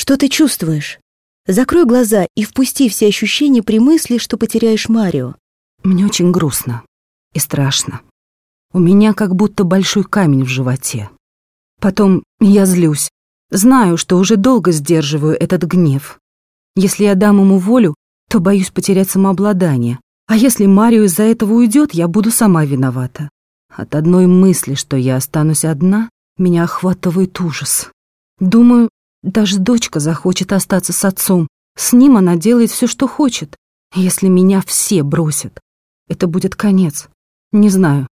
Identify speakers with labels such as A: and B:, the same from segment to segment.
A: Что ты чувствуешь? Закрой глаза и впусти все ощущения при мысли, что потеряешь Марио.
B: Мне очень грустно и страшно. У меня как будто большой камень в животе. Потом я злюсь. Знаю, что уже долго сдерживаю этот гнев. Если я дам ему волю, то боюсь потерять самообладание. А если Марио из-за этого уйдет, я буду сама виновата. От одной мысли, что я останусь одна, меня охватывает ужас. Думаю, даже дочка захочет остаться с отцом. С ним она делает все, что хочет. Если меня все бросят, это будет конец. Не знаю,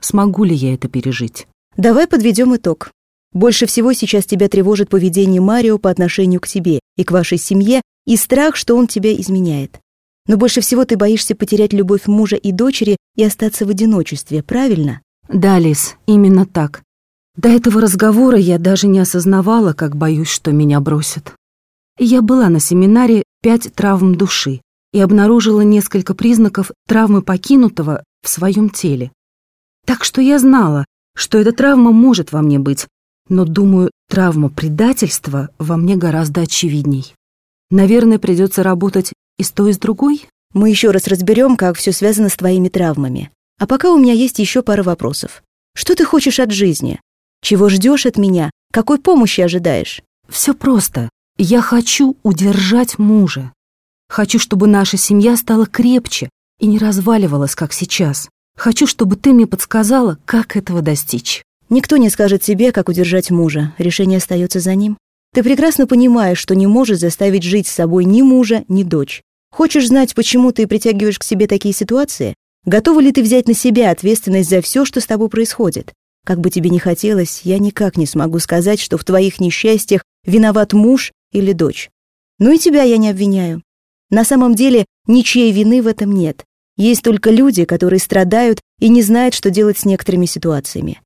B: смогу ли я это пережить.
A: Давай подведем итог. Больше всего сейчас тебя тревожит поведение Марио по отношению к тебе и к вашей семье и страх, что он тебя изменяет. Но больше всего ты боишься потерять любовь мужа и дочери и остаться в одиночестве, правильно?
B: Да, Лис, именно так. До этого разговора я даже не осознавала, как боюсь, что меня бросят. Я была на семинаре «Пять травм души» и обнаружила несколько признаков травмы покинутого в своем теле. Так что я знала, что эта травма может во мне быть, но, думаю, травма предательства во мне гораздо очевидней. Наверное, придется работать и с той, и с другой?
A: Мы еще раз разберем, как все связано с твоими травмами. А пока у меня есть еще пара вопросов. Что ты хочешь от жизни? Чего ждешь от меня? Какой помощи ожидаешь?
B: Все просто. Я хочу удержать мужа. Хочу, чтобы наша семья стала крепче и не разваливалась, как сейчас. Хочу, чтобы ты мне подсказала, как этого достичь.
A: Никто не скажет тебе, как удержать мужа. Решение остается за ним. Ты прекрасно понимаешь, что не можешь заставить жить с собой ни мужа, ни дочь. Хочешь знать, почему ты притягиваешь к себе такие ситуации? Готова ли ты взять на себя ответственность за все, что с тобой происходит? Как бы тебе ни хотелось, я никак не смогу сказать, что в твоих несчастьях виноват муж или дочь. Ну и тебя я не обвиняю. На самом деле, ничьей вины в этом нет. Есть только люди, которые страдают и не знают, что делать с некоторыми ситуациями.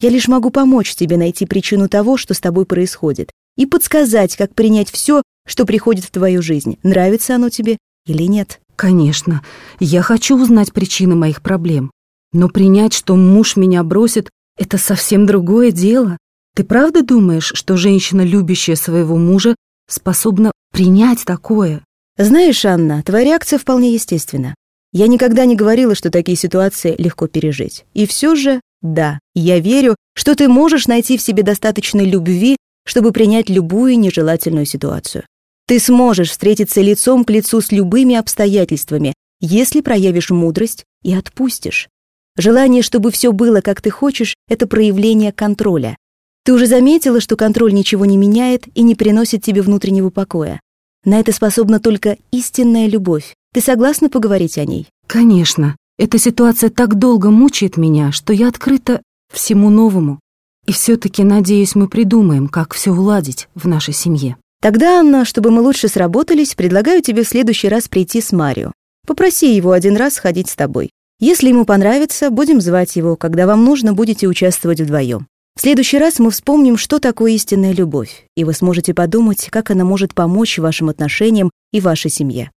A: Я лишь могу помочь тебе найти причину того, что с тобой происходит, и подсказать, как принять все, что приходит в твою жизнь, нравится оно тебе или нет.
B: Конечно, я хочу узнать причины моих проблем. Но принять, что муж меня бросит, это совсем другое дело. Ты правда думаешь, что женщина, любящая своего мужа, способна принять такое?
A: Знаешь, Анна, твоя реакция вполне естественна. Я никогда не говорила, что такие ситуации легко пережить. И все же да, я верю, что ты можешь найти в себе достаточной любви, чтобы принять любую нежелательную ситуацию. Ты сможешь встретиться лицом к лицу с любыми обстоятельствами, если проявишь мудрость и отпустишь. Желание, чтобы все было, как ты хочешь, это проявление контроля. Ты уже заметила, что контроль ничего не меняет и не приносит тебе внутреннего покоя. На это способна только истинная любовь. Ты согласна поговорить о ней?
B: Конечно. Эта ситуация так долго мучает меня, что я открыта всему новому. И все-таки, надеюсь, мы придумаем, как все уладить в нашей семье.
A: Тогда, Анна, чтобы мы лучше сработались, предлагаю тебе в следующий раз прийти с Марио. Попроси его один раз сходить с тобой. Если ему понравится, будем звать его, когда вам нужно, будете участвовать вдвоем. В следующий раз мы вспомним, что такое истинная любовь, и вы сможете подумать, как она может помочь вашим отношениям и вашей семье.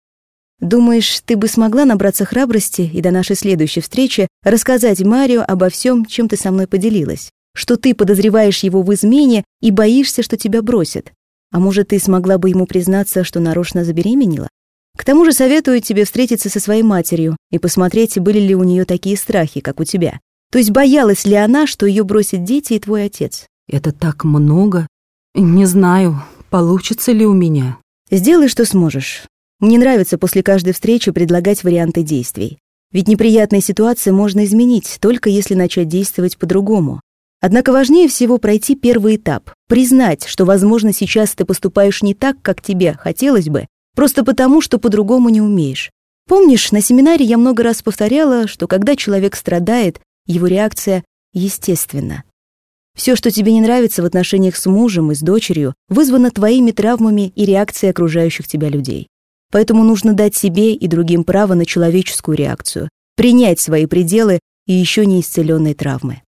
A: Думаешь, ты бы смогла набраться храбрости и до нашей следующей встречи рассказать Марио обо всем, чем ты со мной поделилась? Что ты подозреваешь его в измене и боишься, что тебя бросят? А может, ты смогла бы ему признаться, что нарочно забеременела? К тому же советую тебе встретиться со своей матерью и посмотреть, были ли у нее такие страхи, как у тебя. То есть боялась ли она, что ее бросят дети и твой отец?
B: Это так много. Не знаю, получится ли у меня.
A: Сделай, что сможешь. Мне нравится после каждой встречи предлагать варианты действий. Ведь неприятные ситуации можно изменить, только если начать действовать по-другому. Однако важнее всего пройти первый этап, признать, что, возможно, сейчас ты поступаешь не так, как тебе хотелось бы, просто потому, что по-другому не умеешь. Помнишь, на семинаре я много раз повторяла, что когда человек страдает, его реакция естественна. Все, что тебе не нравится в отношениях с мужем и с дочерью, вызвано твоими травмами и реакцией окружающих тебя людей. Поэтому нужно дать себе и другим право на человеческую реакцию, принять свои пределы и еще не исцеленные травмы.